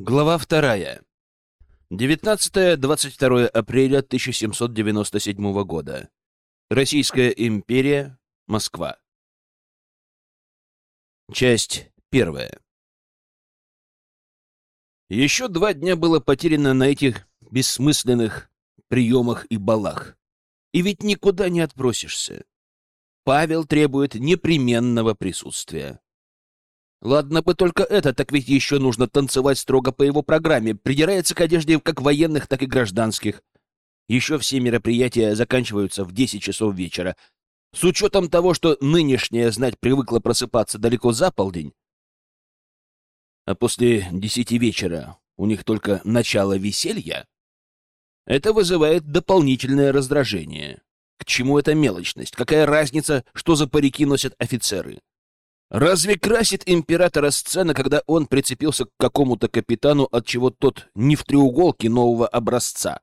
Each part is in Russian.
Глава вторая. 19-22 апреля 1797 года. Российская империя. Москва. Часть первая. Еще два дня было потеряно на этих бессмысленных приемах и балах. И ведь никуда не отпросишься. Павел требует непременного присутствия. Ладно бы только это, так ведь еще нужно танцевать строго по его программе, придирается к одежде как военных, так и гражданских. Еще все мероприятия заканчиваются в 10 часов вечера. С учетом того, что нынешняя знать привыкла просыпаться далеко за полдень, а после десяти вечера у них только начало веселья, это вызывает дополнительное раздражение. К чему эта мелочность? Какая разница, что за парики носят офицеры? Разве красит императора сцена, когда он прицепился к какому-то капитану, от чего тот не в треуголке нового образца?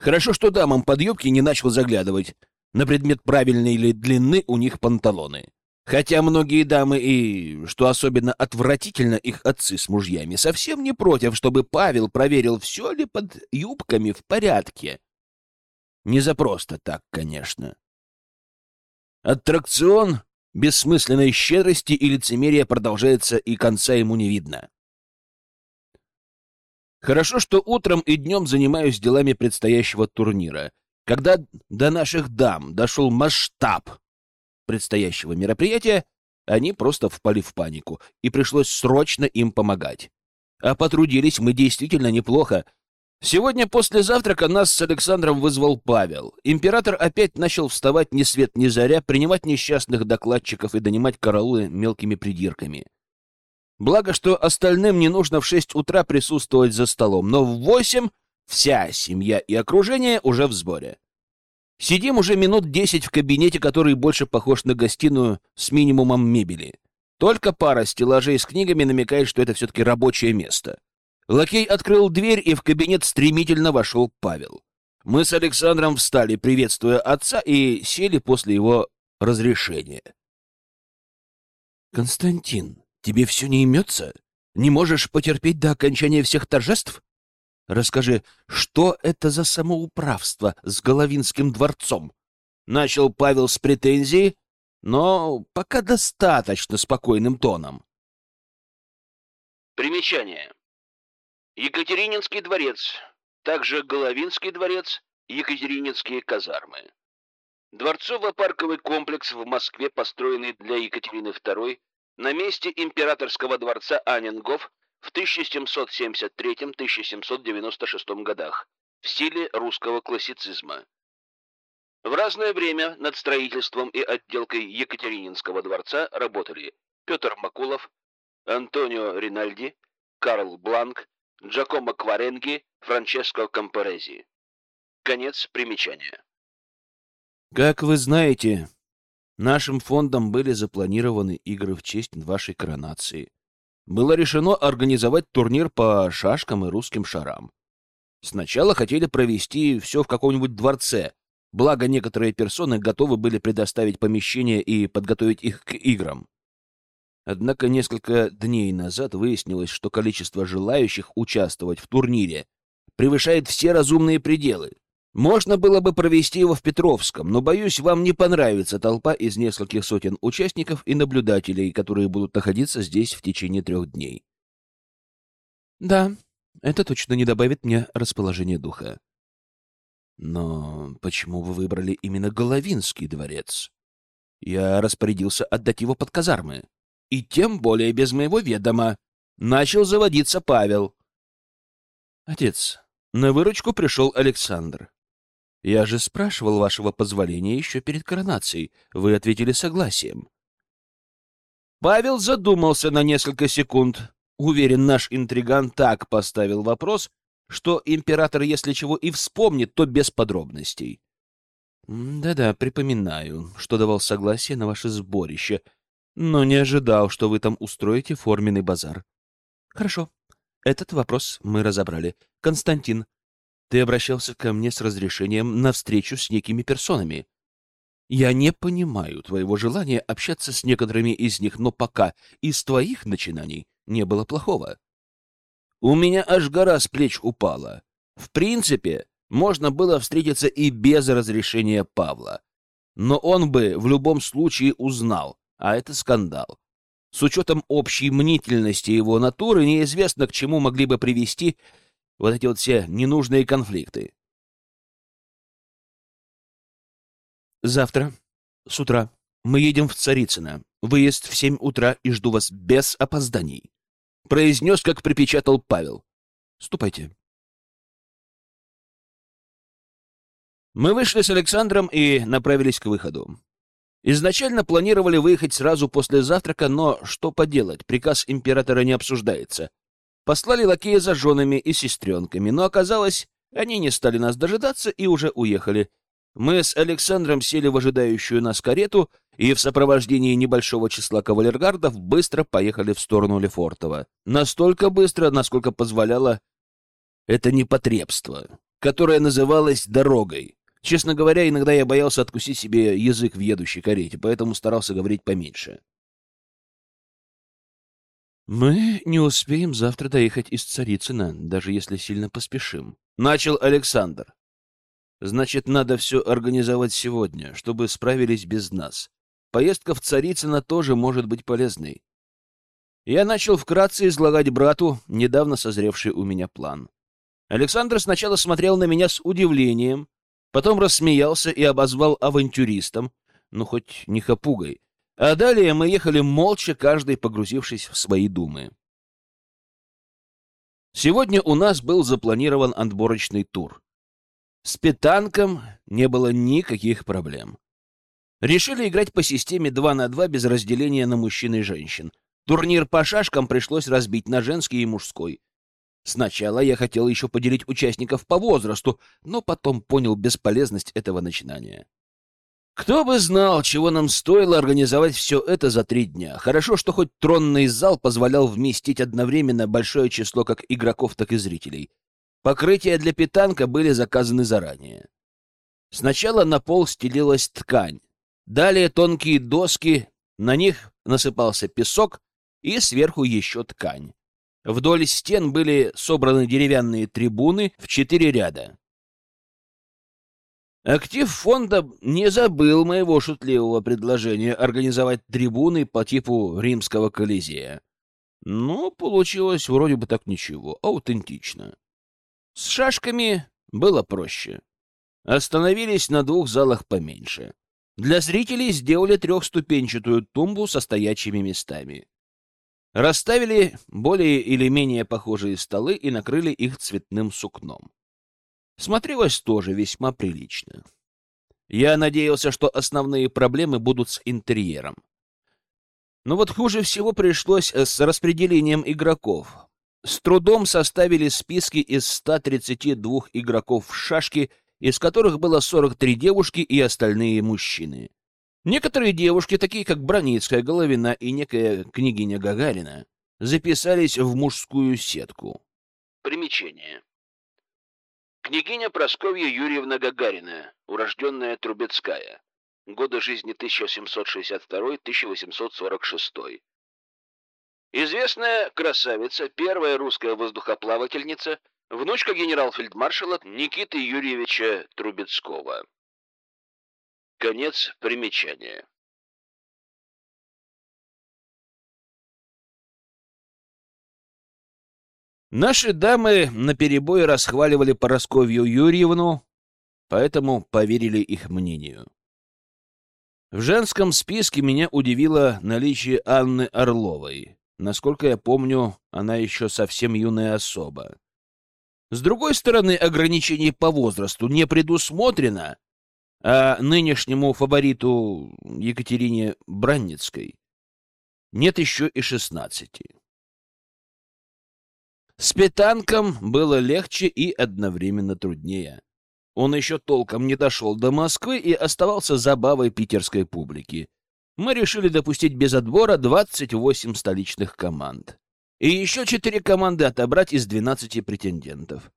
Хорошо, что дамам под юбки не начал заглядывать на предмет правильной ли длины у них панталоны. Хотя многие дамы и, что особенно отвратительно, их отцы с мужьями, совсем не против, чтобы Павел проверил, все ли под юбками в порядке. Не за просто так, конечно. Аттракцион бессмысленной щедрости и лицемерия продолжается, и конца ему не видно. Хорошо, что утром и днем занимаюсь делами предстоящего турнира. Когда до наших дам дошел масштаб предстоящего мероприятия, они просто впали в панику, и пришлось срочно им помогать. А потрудились мы действительно неплохо — Сегодня после завтрака нас с Александром вызвал Павел. Император опять начал вставать ни свет ни заря, принимать несчастных докладчиков и донимать караулы мелкими придирками. Благо, что остальным не нужно в шесть утра присутствовать за столом, но в восемь вся семья и окружение уже в сборе. Сидим уже минут десять в кабинете, который больше похож на гостиную с минимумом мебели. Только пара стеллажей с книгами намекает, что это все-таки рабочее место. Лакей открыл дверь, и в кабинет стремительно вошел Павел. Мы с Александром встали, приветствуя отца, и сели после его разрешения. «Константин, тебе все не имется? Не можешь потерпеть до окончания всех торжеств? Расскажи, что это за самоуправство с Головинским дворцом?» Начал Павел с претензией, но пока достаточно спокойным тоном. Примечание. Екатерининский дворец, также Головинский дворец, Екатерининские казармы. Дворцово-парковый комплекс в Москве, построенный для Екатерины II на месте императорского дворца Аннингов в 1773-1796 годах в стиле русского классицизма. В разное время над строительством и отделкой Екатерининского дворца работали Петр Макулов, Антонио Ринальди, Карл Бланк, Джакомо Кваренги, Франческо Кампорези. Конец примечания. Как вы знаете, нашим фондом были запланированы игры в честь вашей коронации. Было решено организовать турнир по шашкам и русским шарам. Сначала хотели провести все в каком-нибудь дворце, благо некоторые персоны готовы были предоставить помещение и подготовить их к играм. Однако несколько дней назад выяснилось, что количество желающих участвовать в турнире превышает все разумные пределы. Можно было бы провести его в Петровском, но, боюсь, вам не понравится толпа из нескольких сотен участников и наблюдателей, которые будут находиться здесь в течение трех дней. Да, это точно не добавит мне расположения духа. Но почему вы выбрали именно Головинский дворец? Я распорядился отдать его под казармы и тем более без моего ведома. Начал заводиться Павел. Отец, на выручку пришел Александр. Я же спрашивал вашего позволения еще перед коронацией. Вы ответили согласием. Павел задумался на несколько секунд. Уверен, наш интриган так поставил вопрос, что император, если чего и вспомнит, то без подробностей. Да-да, припоминаю, что давал согласие на ваше сборище — но не ожидал, что вы там устроите форменный базар. Хорошо. Этот вопрос мы разобрали. Константин, ты обращался ко мне с разрешением на встречу с некими персонами. Я не понимаю твоего желания общаться с некоторыми из них, но пока из твоих начинаний не было плохого. у меня аж гора с плеч упала. В принципе, можно было встретиться и без разрешения Павла. Но он бы в любом случае узнал, а это скандал. С учетом общей мнительности его натуры, неизвестно, к чему могли бы привести вот эти вот все ненужные конфликты. Завтра, с утра, мы едем в Царицыно. Выезд в семь утра и жду вас без опозданий. Произнес, как припечатал Павел. Ступайте. Мы вышли с Александром и направились к выходу. Изначально планировали выехать сразу после завтрака, но что поделать, приказ императора не обсуждается. Послали лакея за женами и сестренками, но оказалось, они не стали нас дожидаться и уже уехали. Мы с Александром сели в ожидающую нас карету и в сопровождении небольшого числа кавалергардов быстро поехали в сторону Лефортова. Настолько быстро, насколько позволяло это непотребство, которое называлось дорогой. Честно говоря, иногда я боялся откусить себе язык в едущей карете, поэтому старался говорить поменьше. «Мы не успеем завтра доехать из Царицына, даже если сильно поспешим», — начал Александр. «Значит, надо все организовать сегодня, чтобы справились без нас. Поездка в Царицыно тоже может быть полезной». Я начал вкратце излагать брату недавно созревший у меня план. Александр сначала смотрел на меня с удивлением, Потом рассмеялся и обозвал авантюристом, ну хоть не хапугой. А далее мы ехали молча, каждый погрузившись в свои думы. Сегодня у нас был запланирован отборочный тур. С питанком не было никаких проблем. Решили играть по системе 2 на 2 без разделения на мужчин и женщин. Турнир по шашкам пришлось разбить на женский и мужской. Сначала я хотел еще поделить участников по возрасту, но потом понял бесполезность этого начинания. Кто бы знал, чего нам стоило организовать все это за три дня. Хорошо, что хоть тронный зал позволял вместить одновременно большое число как игроков, так и зрителей. Покрытия для питанка были заказаны заранее. Сначала на пол стелилась ткань, далее тонкие доски, на них насыпался песок и сверху еще ткань. Вдоль стен были собраны деревянные трибуны в четыре ряда. Актив фонда не забыл моего шутливого предложения организовать трибуны по типу римского колизея. Но получилось вроде бы так ничего, аутентично. С шашками было проще. Остановились на двух залах поменьше. Для зрителей сделали трехступенчатую тумбу со стоячими местами. Расставили более или менее похожие столы и накрыли их цветным сукном. Смотрелось тоже весьма прилично. Я надеялся, что основные проблемы будут с интерьером. Но вот хуже всего пришлось с распределением игроков. С трудом составили списки из 132 игроков в шашки, из которых было 43 девушки и остальные мужчины. Некоторые девушки, такие как Броницкая, Головина и некая княгиня Гагарина, записались в мужскую сетку. Примечание. Княгиня Просковья Юрьевна Гагарина, урожденная Трубецкая. Годы жизни 1762-1846. Известная красавица, первая русская воздухоплавательница, внучка генерал-фельдмаршала Никиты Юрьевича Трубецкого. Конец примечания. Наши дамы наперебой расхваливали Поросковью Юрьевну, поэтому поверили их мнению. В женском списке меня удивило наличие Анны Орловой. Насколько я помню, она еще совсем юная особа. С другой стороны, ограничений по возрасту не предусмотрено, а нынешнему фавориту Екатерине Бранницкой нет еще и шестнадцати. С Петанком было легче и одновременно труднее. Он еще толком не дошел до Москвы и оставался забавой питерской публики. Мы решили допустить без отбора 28 столичных команд. И еще четыре команды отобрать из 12 претендентов.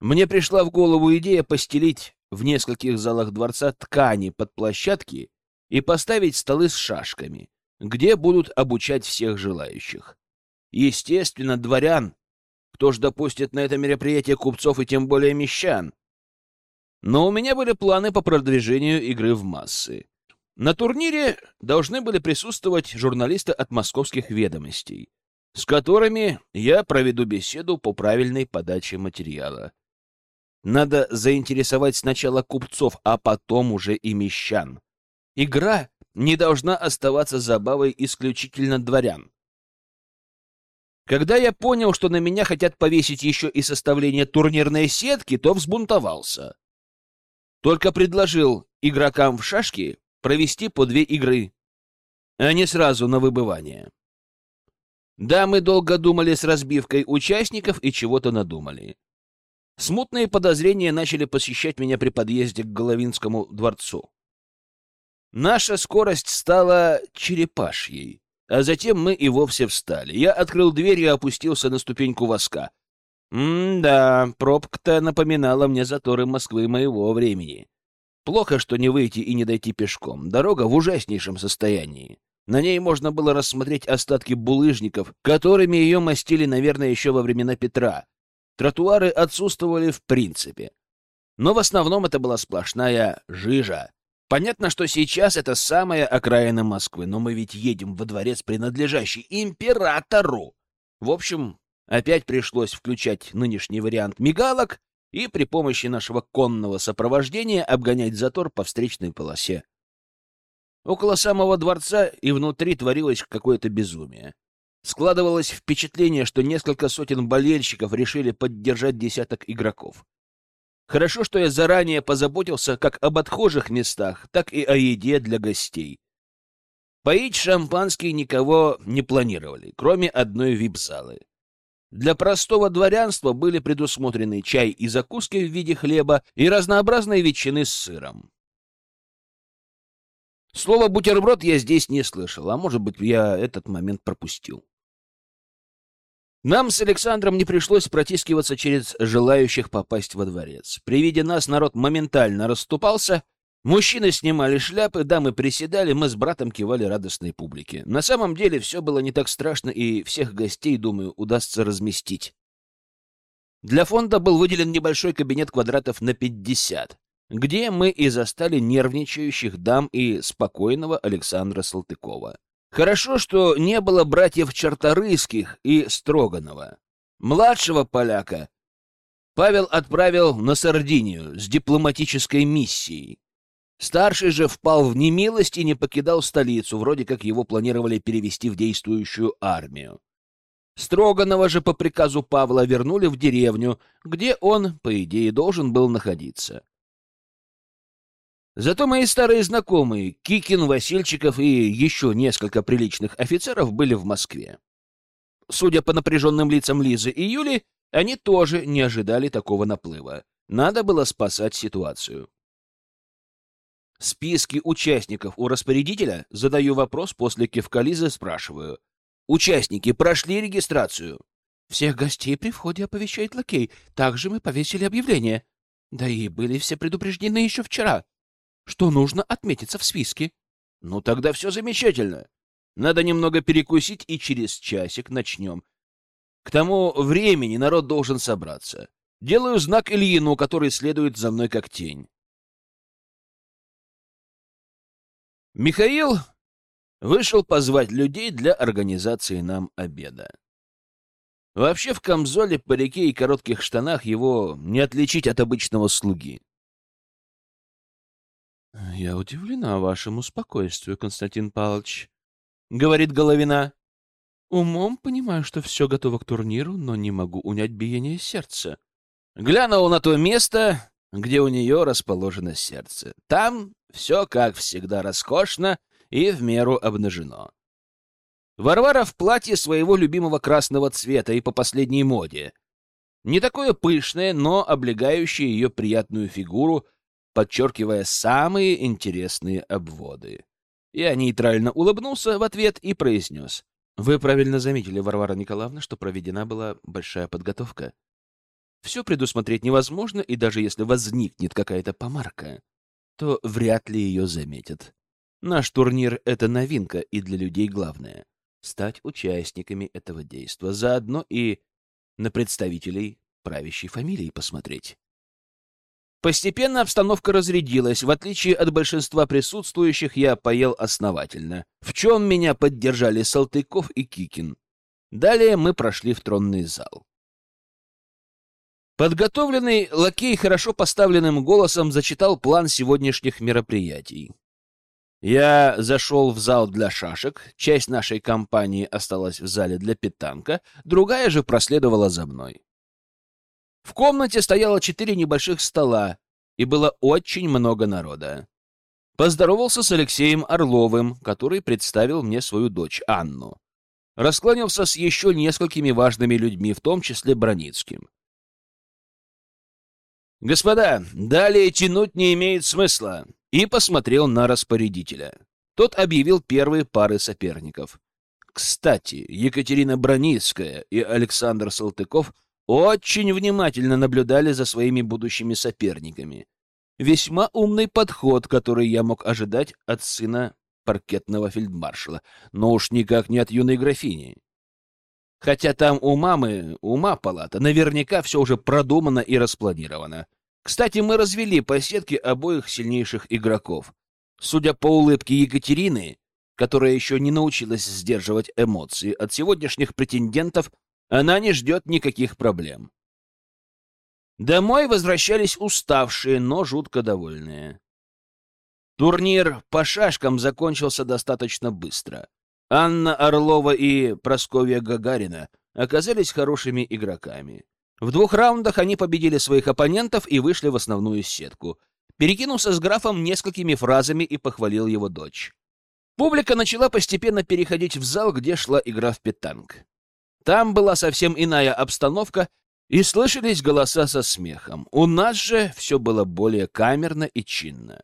Мне пришла в голову идея постелить в нескольких залах дворца ткани под площадки и поставить столы с шашками, где будут обучать всех желающих. Естественно, дворян, Кто ж допустит на это мероприятие купцов и тем более мещан? Но у меня были планы по продвижению игры в массы. На турнире должны были присутствовать журналисты от московских ведомостей, с которыми я проведу беседу по правильной подаче материала. Надо заинтересовать сначала купцов, а потом уже и мещан. Игра не должна оставаться забавой исключительно дворян. Когда я понял, что на меня хотят повесить еще и составление турнирной сетки, то взбунтовался. Только предложил игрокам в шашки провести по две игры, а не сразу на выбывание. Да, мы долго думали с разбивкой участников и чего-то надумали. Смутные подозрения начали посещать меня при подъезде к Головинскому дворцу. Наша скорость стала черепашьей. А затем мы и вовсе встали. Я открыл дверь и опустился на ступеньку воска. М-да, пробка-то напоминала мне заторы Москвы моего времени. Плохо, что не выйти и не дойти пешком. Дорога в ужаснейшем состоянии. На ней можно было рассмотреть остатки булыжников, которыми ее мастили, наверное, еще во времена Петра. Тротуары отсутствовали в принципе. Но в основном это была сплошная жижа. Понятно, что сейчас это самая окраина Москвы, но мы ведь едем во дворец, принадлежащий императору. В общем, опять пришлось включать нынешний вариант мигалок и при помощи нашего конного сопровождения обгонять затор по встречной полосе. Около самого дворца и внутри творилось какое-то безумие. Складывалось впечатление, что несколько сотен болельщиков решили поддержать десяток игроков. Хорошо, что я заранее позаботился как об отхожих местах, так и о еде для гостей. Поить шампанский никого не планировали, кроме одной вип-залы. Для простого дворянства были предусмотрены чай и закуски в виде хлеба и разнообразные ветчины с сыром. Слово «бутерброд» я здесь не слышал, а может быть, я этот момент пропустил. Нам с Александром не пришлось протискиваться через желающих попасть во дворец. При виде нас народ моментально расступался, мужчины снимали шляпы, дамы приседали, мы с братом кивали радостной публике. На самом деле все было не так страшно, и всех гостей, думаю, удастся разместить. Для фонда был выделен небольшой кабинет квадратов на 50, где мы и застали нервничающих дам и спокойного Александра Салтыкова. Хорошо, что не было братьев Чарторыйских и Строганова. Младшего поляка Павел отправил на Сардинию с дипломатической миссией. Старший же впал в немилость и не покидал столицу, вроде как его планировали перевести в действующую армию. Строганова же по приказу Павла вернули в деревню, где он, по идее, должен был находиться. Зато мои старые знакомые, Кикин, Васильчиков и еще несколько приличных офицеров были в Москве. Судя по напряженным лицам Лизы и Юли, они тоже не ожидали такого наплыва. Надо было спасать ситуацию. Списки участников у распорядителя задаю вопрос после кивка Лизы, спрашиваю. Участники прошли регистрацию? Всех гостей при входе оповещает лакей. Также мы повесили объявление. Да и были все предупреждены еще вчера что нужно отметиться в списке. Ну, тогда все замечательно. Надо немного перекусить, и через часик начнем. К тому времени народ должен собраться. Делаю знак Ильину, который следует за мной как тень. Михаил вышел позвать людей для организации нам обеда. Вообще в камзоле, парике и коротких штанах его не отличить от обычного слуги. — Я удивлена вашему спокойствию, Константин Павлович, — говорит Головина. — Умом понимаю, что все готово к турниру, но не могу унять биение сердца. Глянул на то место, где у нее расположено сердце. Там все, как всегда, роскошно и в меру обнажено. Варвара в платье своего любимого красного цвета и по последней моде. Не такое пышное, но облегающее ее приятную фигуру — подчеркивая самые интересные обводы. Я нейтрально улыбнулся в ответ и произнес. Вы правильно заметили, Варвара Николаевна, что проведена была большая подготовка. Все предусмотреть невозможно, и даже если возникнет какая-то помарка, то вряд ли ее заметят. Наш турнир — это новинка, и для людей главное — стать участниками этого действа. Заодно и на представителей правящей фамилии посмотреть. Постепенно обстановка разрядилась. В отличие от большинства присутствующих, я поел основательно, в чем меня поддержали Салтыков и Кикин. Далее мы прошли в тронный зал. Подготовленный лакей хорошо поставленным голосом зачитал план сегодняшних мероприятий. Я зашел в зал для шашек, часть нашей компании осталась в зале для питанка, другая же проследовала за мной. В комнате стояло четыре небольших стола, и было очень много народа. Поздоровался с Алексеем Орловым, который представил мне свою дочь Анну. Раскланялся с еще несколькими важными людьми, в том числе Броницким. «Господа, далее тянуть не имеет смысла», и посмотрел на распорядителя. Тот объявил первые пары соперников. Кстати, Екатерина Броницкая и Александр Салтыков очень внимательно наблюдали за своими будущими соперниками. Весьма умный подход, который я мог ожидать от сына паркетного фельдмаршала, но уж никак не от юной графини. Хотя там у мамы, ума палата, наверняка все уже продумано и распланировано. Кстати, мы развели по сетке обоих сильнейших игроков. Судя по улыбке Екатерины, которая еще не научилась сдерживать эмоции, от сегодняшних претендентов она не ждет никаких проблем. Домой возвращались уставшие, но жутко довольные. Турнир по шашкам закончился достаточно быстро. Анна Орлова и Просковья Гагарина оказались хорошими игроками. В двух раундах они победили своих оппонентов и вышли в основную сетку. Перекинулся с графом несколькими фразами и похвалил его дочь. Публика начала постепенно переходить в зал, где шла игра в петанг. Там была совсем иная обстановка, и слышались голоса со смехом. У нас же все было более камерно и чинно.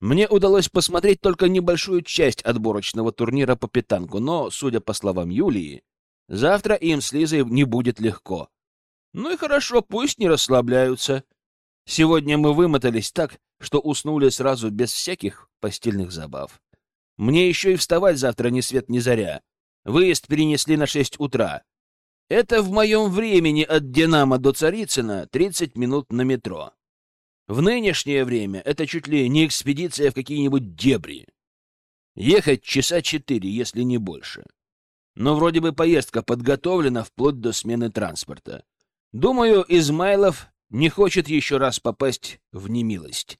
Мне удалось посмотреть только небольшую часть отборочного турнира по питанку, но, судя по словам Юлии, завтра им с Лизой не будет легко. Ну и хорошо, пусть не расслабляются. Сегодня мы вымотались так, что уснули сразу без всяких постельных забав. Мне еще и вставать завтра ни свет ни заря. Выезд перенесли на шесть утра. Это в моем времени от Динамо до Царицына 30 минут на метро. В нынешнее время это чуть ли не экспедиция в какие-нибудь дебри. Ехать часа четыре, если не больше. Но вроде бы поездка подготовлена вплоть до смены транспорта. Думаю, Измайлов не хочет еще раз попасть в немилость.